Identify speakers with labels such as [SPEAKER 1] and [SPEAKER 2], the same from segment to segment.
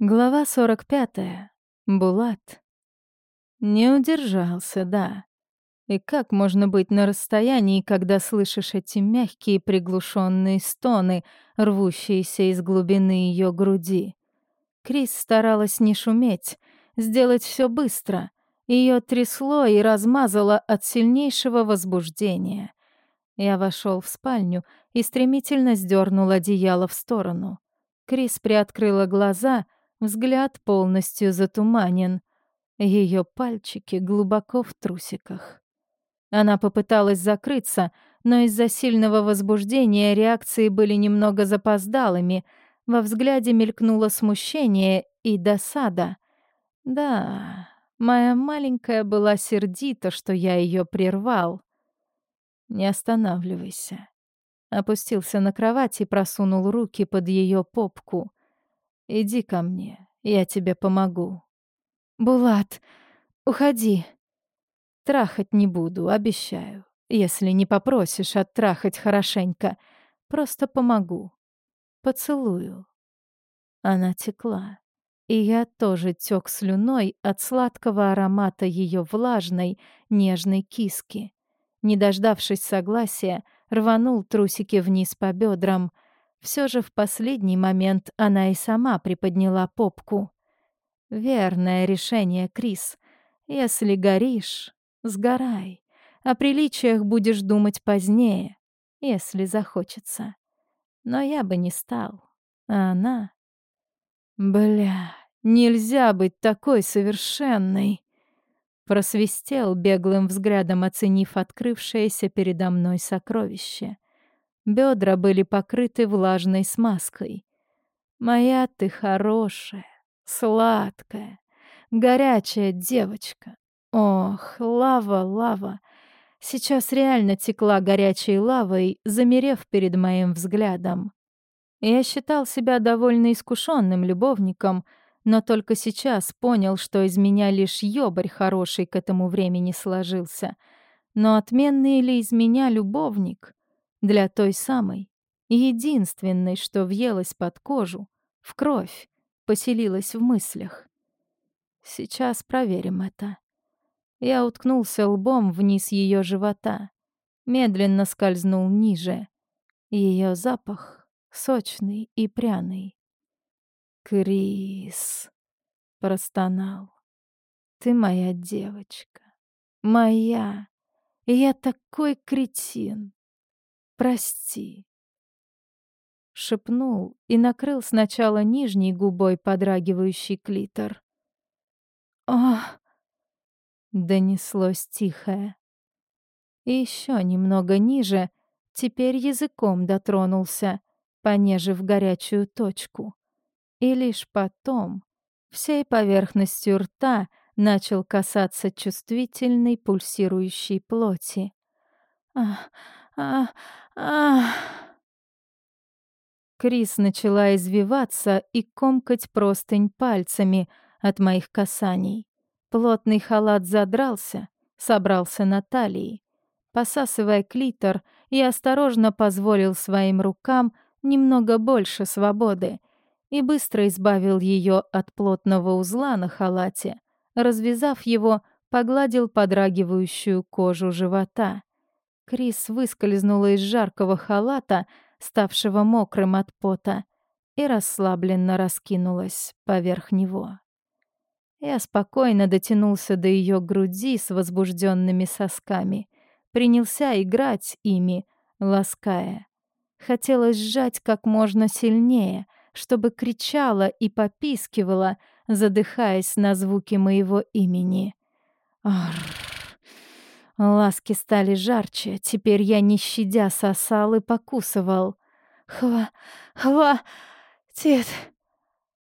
[SPEAKER 1] Глава 45. Булат. Не удержался, да. И как можно быть на расстоянии, когда слышишь эти мягкие приглушенные стоны, рвущиеся из глубины ее груди? Крис старалась не шуметь, сделать все быстро. Ее трясло и размазало от сильнейшего возбуждения. Я вошел в спальню и стремительно сдернул одеяло в сторону. Крис приоткрыла глаза — Взгляд полностью затуманен. Ее пальчики глубоко в трусиках. Она попыталась закрыться, но из-за сильного возбуждения реакции были немного запоздалыми. Во взгляде мелькнуло смущение и досада. Да, моя маленькая была сердита, что я ее прервал. Не останавливайся. Опустился на кровать и просунул руки под ее попку. Иди ко мне, я тебе помогу. Булат, уходи. Трахать не буду, обещаю. Если не попросишь оттрахать хорошенько, просто помогу. Поцелую. Она текла, и я тоже тёк слюной от сладкого аромата ее влажной, нежной киски. Не дождавшись согласия, рванул трусики вниз по бедрам — все же в последний момент она и сама приподняла попку. Верное решение, Крис. Если горишь, сгорай. О приличиях будешь думать позднее, если захочется. Но я бы не стал. А она... Бля, нельзя быть такой совершенной. Просвистел беглым взглядом, оценив открывшееся передо мной сокровище — Бедра были покрыты влажной смазкой. Моя ты хорошая, сладкая, горячая девочка. Ох, лава, лава. Сейчас реально текла горячей лавой, замерев перед моим взглядом. Я считал себя довольно искушенным любовником, но только сейчас понял, что из меня лишь ёбарь хороший к этому времени сложился. Но отменный ли из меня любовник? Для той самой, единственной, что въелась под кожу, в кровь, поселилась в мыслях. Сейчас проверим это. Я уткнулся лбом вниз ее живота, медленно скользнул ниже. Ее запах сочный и пряный. «Крис!» — простонал. «Ты моя девочка. Моя. я такой кретин. Прости. Шепнул и накрыл сначала нижней губой подрагивающий клитор. Ох! Донеслось тихое. И еще немного ниже, теперь языком дотронулся, понежив горячую точку. И лишь потом, всей поверхностью рта, начал касаться чувствительной пульсирующей плоти. Ах, ах, Ах. Крис начала извиваться и комкать простынь пальцами от моих касаний. Плотный халат задрался, собрался на талии. Посасывая клитор, я осторожно позволил своим рукам немного больше свободы и быстро избавил ее от плотного узла на халате. Развязав его, погладил подрагивающую кожу живота. Крис выскользнула из жаркого халата, ставшего мокрым от пота, и расслабленно раскинулась поверх него. Я спокойно дотянулся до ее груди с возбужденными сосками, принялся играть ими, лаская. Хотелось сжать как можно сильнее, чтобы кричала и попискивала, задыхаясь на звуки моего имени. Арр. Ласки стали жарче, теперь я не щадя сосал и покусывал. «Хва... хва... тит...»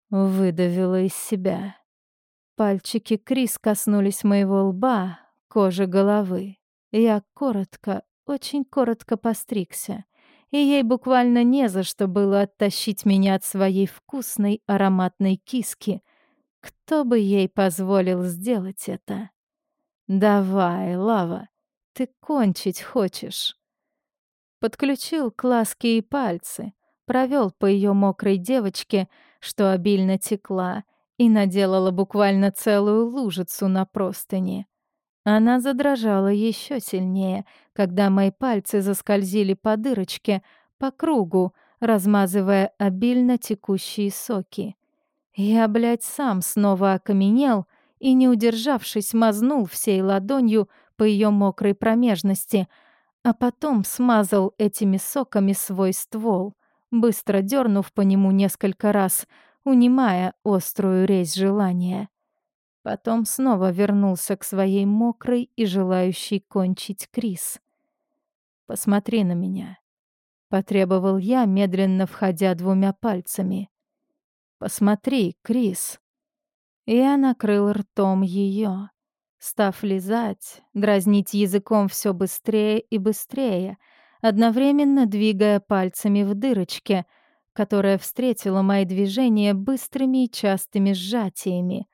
[SPEAKER 1] Выдавила из себя. Пальчики Крис коснулись моего лба, кожи головы. Я коротко, очень коротко постригся, и ей буквально не за что было оттащить меня от своей вкусной ароматной киски. Кто бы ей позволил сделать это? «Давай, Лава, ты кончить хочешь». Подключил к ласке и пальцы, провел по ее мокрой девочке, что обильно текла, и наделала буквально целую лужицу на простыни. Она задрожала еще сильнее, когда мои пальцы заскользили по дырочке, по кругу, размазывая обильно текущие соки. Я, блядь, сам снова окаменел и, не удержавшись, мазнул всей ладонью по ее мокрой промежности, а потом смазал этими соками свой ствол, быстро дернув по нему несколько раз, унимая острую резь желания. Потом снова вернулся к своей мокрой и желающей кончить Крис. «Посмотри на меня», — потребовал я, медленно входя двумя пальцами. «Посмотри, Крис». Я накрыл ртом ее, став лизать, дразнить языком все быстрее и быстрее, одновременно двигая пальцами в дырочке, которая встретила мои движения быстрыми и частыми сжатиями,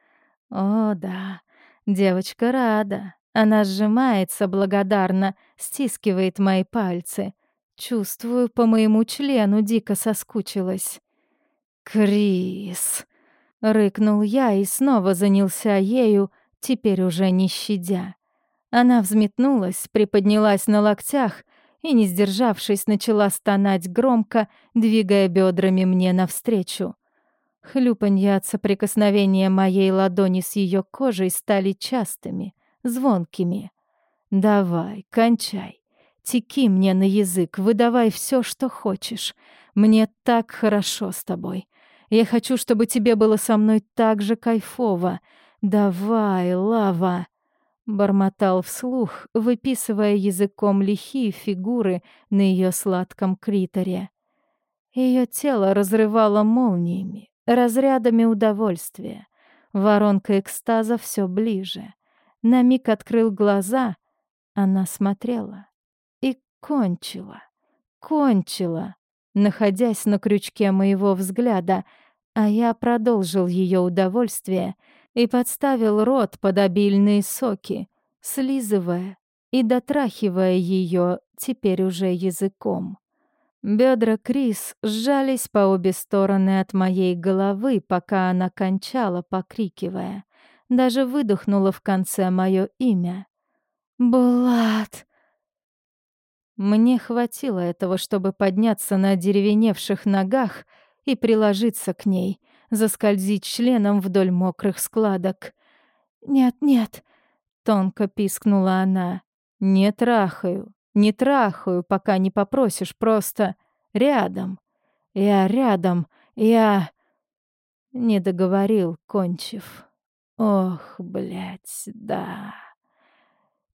[SPEAKER 1] о, да, девочка рада. Она сжимается благодарно, стискивает мои пальцы. Чувствую, по моему члену дико соскучилась. «Крис!» — рыкнул я и снова занялся ею, теперь уже не щадя. Она взметнулась, приподнялась на локтях и, не сдержавшись, начала стонать громко, двигая бедрами мне навстречу. Хлюпанья от соприкосновения моей ладони с ее кожей стали частыми, звонкими. «Давай, кончай. Теки мне на язык, выдавай все, что хочешь. Мне так хорошо с тобой. Я хочу, чтобы тебе было со мной так же кайфово. Давай, лава!» Бормотал вслух, выписывая языком лихие фигуры на ее сладком критере. Ее тело разрывало молниями, разрядами удовольствия. Воронка экстаза все ближе. На миг открыл глаза, она смотрела и кончила, кончила, находясь на крючке моего взгляда, а я продолжил ее удовольствие и подставил рот под обильные соки, слизывая и дотрахивая ее теперь уже языком. Бедра Крис сжались по обе стороны от моей головы, пока она кончала, покрикивая. Даже выдохнула в конце мое имя. «Булат!» Мне хватило этого, чтобы подняться на деревеневших ногах и приложиться к ней, заскользить членом вдоль мокрых складок. «Нет, нет!» — тонко пискнула она. «Не трахаю, не трахаю, пока не попросишь, просто рядом. Я рядом, я... Не договорил, кончив. Ох, блядь, да.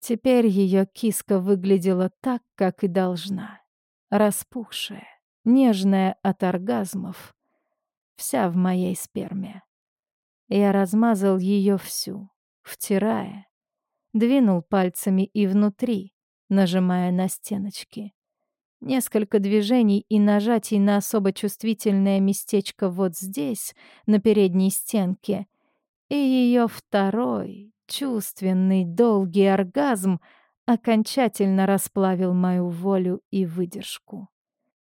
[SPEAKER 1] Теперь ее киска выглядела так, как и должна. Распухшая, нежная от оргазмов. Вся в моей сперме. Я размазал ее всю, втирая. Двинул пальцами и внутри, нажимая на стеночки. Несколько движений и нажатий на особо чувствительное местечко вот здесь, на передней стенке, и ее второй, чувственный, долгий оргазм окончательно расплавил мою волю и выдержку.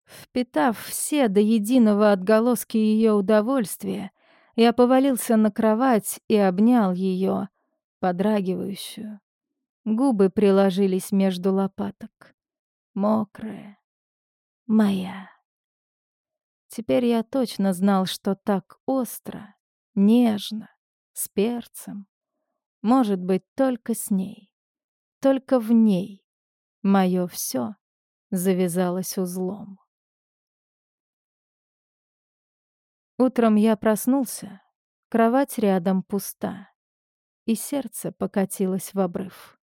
[SPEAKER 1] Впитав все до единого отголоски ее удовольствия, я повалился на кровать и обнял ее, подрагивающую, Губы приложились между лопаток. Мокрая. Моя. Теперь я точно знал, что так остро, нежно, с перцем. Может быть, только с ней. Только в ней. Моё всё завязалось узлом. Утром я проснулся, кровать рядом пуста, и сердце покатилось в обрыв.